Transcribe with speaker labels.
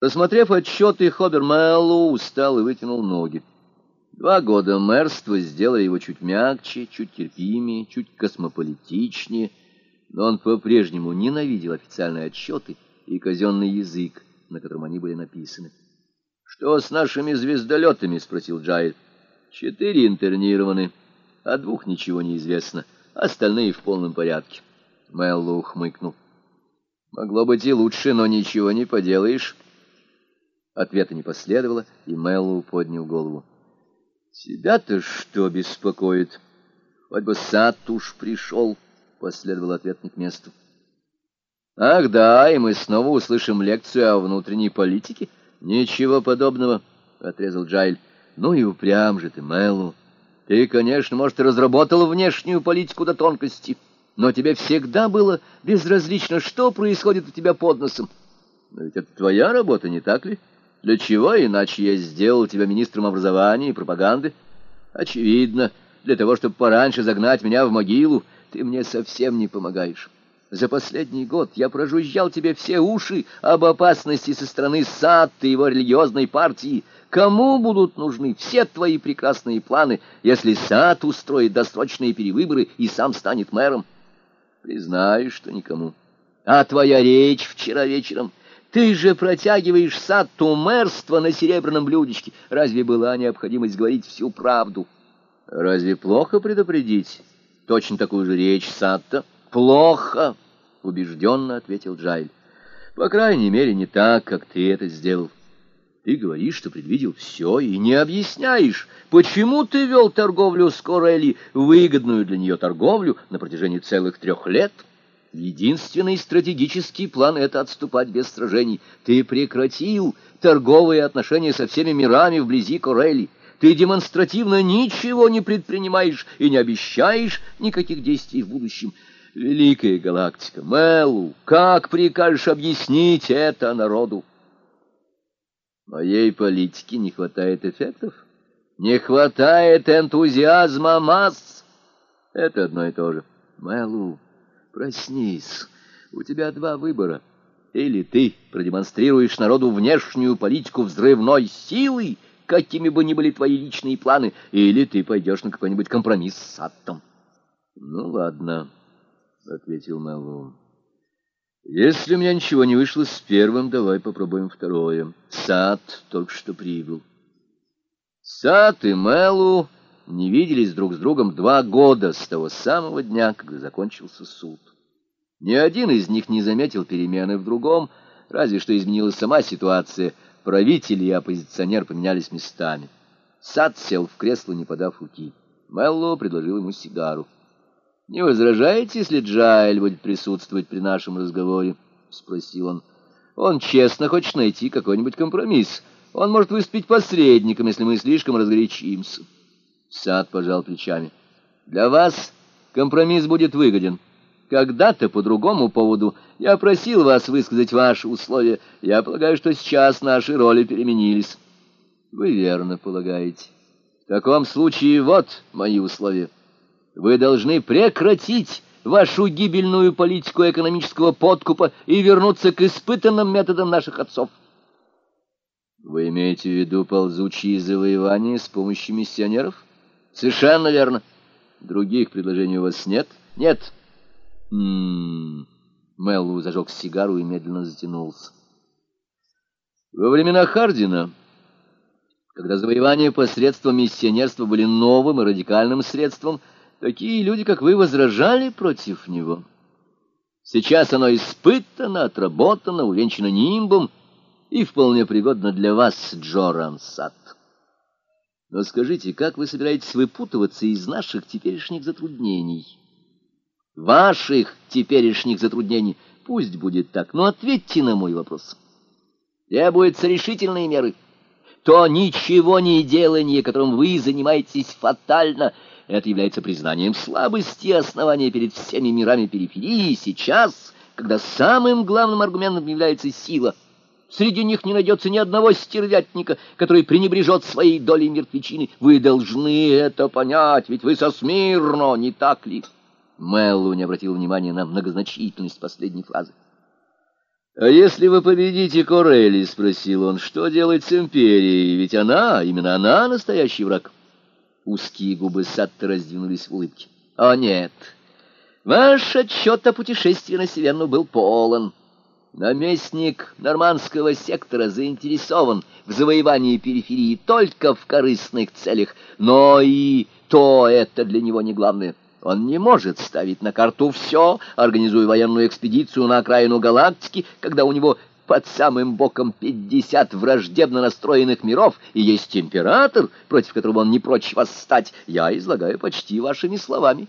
Speaker 1: Посмотрев отчеты, Хобер Мэллоу устал и вытянул ноги. Два года мэрства сделали его чуть мягче, чуть терпимее, чуть космополитичнее, но он по-прежнему ненавидел официальные отчеты и казенный язык, на котором они были написаны. «Что с нашими звездолетами?» — спросил Джайль. «Четыре интернированы, а двух ничего не известно, остальные в полном порядке». Мэллоу хмыкнул. «Могло быть и лучше, но ничего не поделаешь». Ответа не последовало, и Мэллоу поднял голову. «Тебя-то что беспокоит? Хоть бы сад уж пришел», — последовал ответ не к месту. «Ах да, и мы снова услышим лекцию о внутренней политике?» «Ничего подобного», — отрезал Джайль. «Ну и упрям же ты, Мэллоу. Ты, конечно, может, и разработал внешнюю политику до тонкости, но тебе всегда было безразлично, что происходит у тебя под носом. Но ведь это твоя работа, не так ли?» Для чего иначе я сделал тебя министром образования и пропаганды? Очевидно, для того, чтобы пораньше загнать меня в могилу, ты мне совсем не помогаешь. За последний год я прожужжал тебе все уши об опасности со стороны САД и его религиозной партии. Кому будут нужны все твои прекрасные планы, если САД устроит досрочные перевыборы и сам станет мэром? Признаю, что никому. А твоя речь вчера вечером ты же протягиваешь сад тумерства на серебряном блюдечке. Разве была необходимость говорить всю правду? Разве плохо предупредить точно такую же речь Сатта? Плохо, убежденно ответил Джайль. По крайней мере, не так, как ты это сделал. Ты говоришь, что предвидел все, и не объясняешь, почему ты вел торговлю с Корелли, выгодную для нее торговлю, на протяжении целых трех лет — Единственный стратегический план — это отступать без сражений. Ты прекратил торговые отношения со всеми мирами вблизи Корелли. Ты демонстративно ничего не предпринимаешь и не обещаешь никаких действий в будущем. Великая галактика, Мэлу, как прикажешь объяснить это народу? Моей политике не хватает эффектов, не хватает энтузиазма масс. Это одно и то же. Мэлу... Проснись, у тебя два выбора. Или ты продемонстрируешь народу внешнюю политику взрывной силы, какими бы ни были твои личные планы, или ты пойдешь на какой-нибудь компромисс с Аттом. — Ну, ладно, — ответил Мэллоу. — Если у меня ничего не вышло с первым, давай попробуем второе. Сад только что прибыл. Сад и Мэллоу не виделись друг с другом два года с того самого дня, когда закончился суд. Ни один из них не заметил перемены в другом, разве что изменилась сама ситуация. Правитель и оппозиционер поменялись местами. Сад сел в кресло, не подав руки. Мелло предложил ему сигару. «Не возражаете, если Джайль будет присутствовать при нашем разговоре?» — спросил он. «Он честно хочет найти какой-нибудь компромисс. Он может выступить посредником, если мы слишком разгорячимся». Сад пожал плечами. «Для вас компромисс будет выгоден. Когда-то по другому поводу я просил вас высказать ваши условия. Я полагаю, что сейчас наши роли переменились». «Вы верно полагаете. В таком случае вот мои условия. Вы должны прекратить вашу гибельную политику экономического подкупа и вернуться к испытанным методам наших отцов». «Вы имеете в виду ползучие завоевания с помощью миссионеров?» Совершенно верно. Других предложений у вас нет? Нет. М-м-м. Мэллоу зажег сигару и медленно затянулся. Во времена Хардина, когда завоевания посредством миссионерства были новым и радикальным средством, такие люди, как вы, возражали против него. Сейчас оно испытано, отработано, увенчано нимбом и вполне пригодно для вас, Джоран Сатт. Но скажите, как вы собираетесь выпутываться из наших теперешних затруднений? Ваших теперешних затруднений. Пусть будет так, но ответьте на мой вопрос. Требуются решительные меры. То ничего не делание, которым вы занимаетесь фатально, это является признанием слабости основания перед всеми мирами периферии сейчас, когда самым главным аргументом является сила – Среди них не найдется ни одного стервятника, который пренебрежет своей долей мертвечины. Вы должны это понять, ведь вы со Смирно, не так ли?» Мэллоу не обратил внимания на многозначительность последней фразы. «А если вы победите Корелли, — спросил он, — что делать с империей? Ведь она, именно она, настоящий враг». Узкие губы Сатта раздвинулись в улыбке. «О, нет! Ваш отчет о путешествии на Северну был полон». Наместник нормандского сектора заинтересован в завоевании периферии только в корыстных целях, но и то это для него не главное. Он не может ставить на карту все, организуя военную экспедицию на окраину галактики, когда у него под самым боком пятьдесят враждебно настроенных миров, и есть император, против которого он не прочь восстать. Я излагаю почти вашими словами.